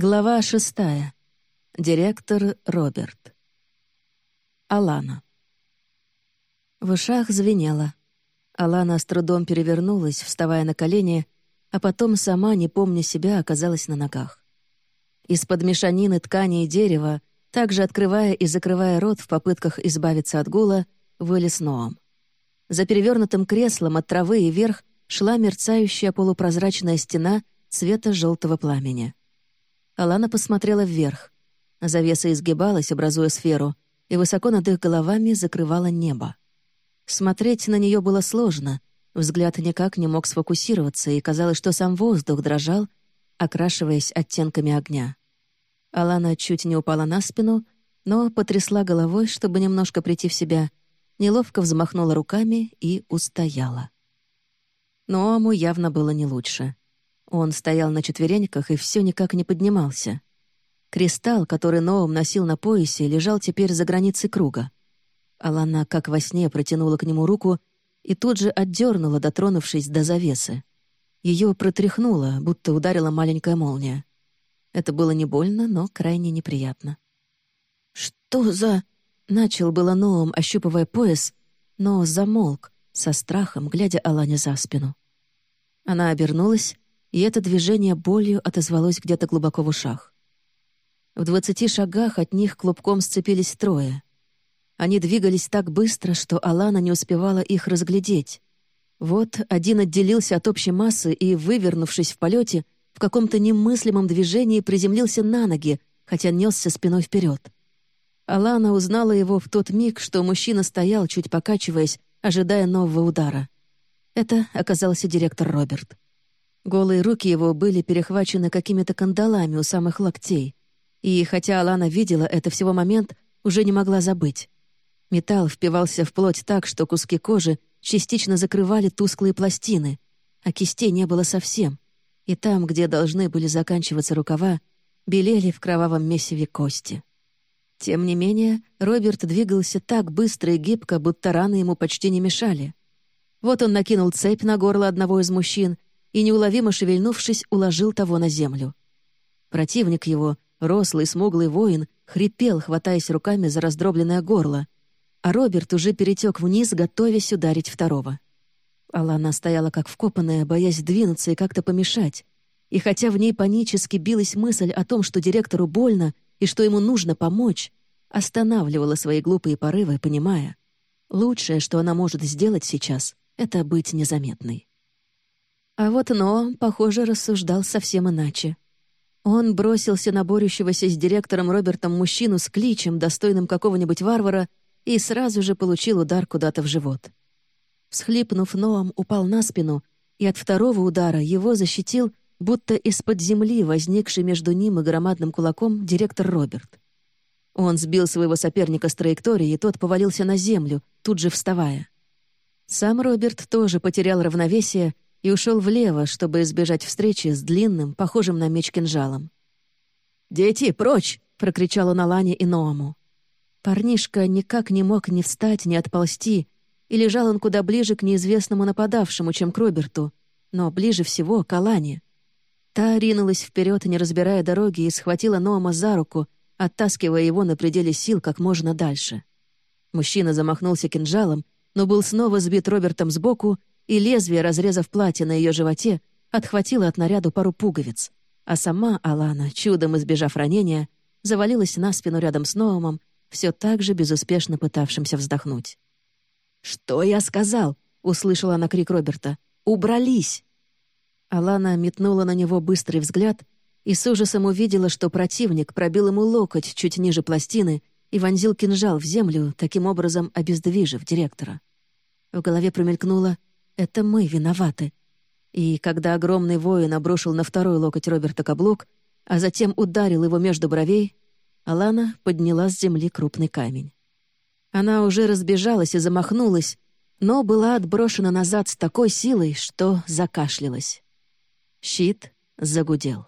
Глава шестая. Директор Роберт. Алана. В ушах звенело. Алана с трудом перевернулась, вставая на колени, а потом сама, не помня себя, оказалась на ногах. Из-под мешанины ткани и дерева, также открывая и закрывая рот в попытках избавиться от гула, вылез Ноам. За перевернутым креслом от травы и вверх шла мерцающая полупрозрачная стена цвета желтого пламени. Алана посмотрела вверх. Завеса изгибалась, образуя сферу, и высоко над их головами закрывала небо. Смотреть на нее было сложно, взгляд никак не мог сфокусироваться, и казалось, что сам воздух дрожал, окрашиваясь оттенками огня. Алана чуть не упала на спину, но потрясла головой, чтобы немножко прийти в себя, неловко взмахнула руками и устояла. Но Аму явно было не лучше. Он стоял на четвереньках и все никак не поднимался. Кристалл, который Ноум носил на поясе, лежал теперь за границей круга. Алана, как во сне, протянула к нему руку и тут же отдернула, дотронувшись до завесы. Ее протряхнуло, будто ударила маленькая молния. Это было не больно, но крайне неприятно. «Что за...» — начал было Ноум, ощупывая пояс, но замолк, со страхом, глядя Алане за спину. Она обернулась и это движение болью отозвалось где-то глубоко в ушах. В двадцати шагах от них клубком сцепились трое. Они двигались так быстро, что Алана не успевала их разглядеть. Вот один отделился от общей массы и, вывернувшись в полете, в каком-то немыслимом движении приземлился на ноги, хотя несся спиной вперед. Алана узнала его в тот миг, что мужчина стоял, чуть покачиваясь, ожидая нового удара. Это оказался директор Роберт. Голые руки его были перехвачены какими-то кандалами у самых локтей. И хотя Алана видела это всего момент, уже не могла забыть. Металл впивался в плоть так, что куски кожи частично закрывали тусклые пластины, а кистей не было совсем. И там, где должны были заканчиваться рукава, белели в кровавом месиве кости. Тем не менее, Роберт двигался так быстро и гибко, будто раны ему почти не мешали. Вот он накинул цепь на горло одного из мужчин и, неуловимо шевельнувшись, уложил того на землю. Противник его, рослый, смуглый воин, хрипел, хватаясь руками за раздробленное горло, а Роберт уже перетек вниз, готовясь ударить второго. Алана стояла как вкопанная, боясь двинуться и как-то помешать. И хотя в ней панически билась мысль о том, что директору больно и что ему нужно помочь, останавливала свои глупые порывы, понимая, лучшее, что она может сделать сейчас, — это быть незаметной. А вот Но, похоже, рассуждал совсем иначе. Он бросился на борющегося с директором Робертом мужчину с кличем, достойным какого-нибудь варвара, и сразу же получил удар куда-то в живот. Всхлипнув Ноам, упал на спину, и от второго удара его защитил, будто из-под земли возникший между ним и громадным кулаком директор Роберт. Он сбил своего соперника с траектории, и тот повалился на землю, тут же вставая. Сам Роберт тоже потерял равновесие и ушел влево, чтобы избежать встречи с длинным, похожим на меч кинжалом. «Дети, прочь!» — прокричал он Алане и Ноаму. Парнишка никак не мог ни встать, ни отползти, и лежал он куда ближе к неизвестному нападавшему, чем к Роберту, но ближе всего к Алане. Та ринулась вперед, не разбирая дороги, и схватила Ноама за руку, оттаскивая его на пределе сил как можно дальше. Мужчина замахнулся кинжалом, но был снова сбит Робертом сбоку и лезвие, разрезав платье на ее животе, отхватило от наряду пару пуговиц, а сама Алана, чудом избежав ранения, завалилась на спину рядом с Ноумом, все так же безуспешно пытавшимся вздохнуть. «Что я сказал?» — услышала она крик Роберта. «Убрались!» Алана метнула на него быстрый взгляд и с ужасом увидела, что противник пробил ему локоть чуть ниже пластины и вонзил кинжал в землю, таким образом обездвижив директора. В голове промелькнуло это мы виноваты. И когда огромный воин обрушил на второй локоть Роберта каблук, а затем ударил его между бровей, Алана подняла с земли крупный камень. Она уже разбежалась и замахнулась, но была отброшена назад с такой силой, что закашлялась. Щит загудел.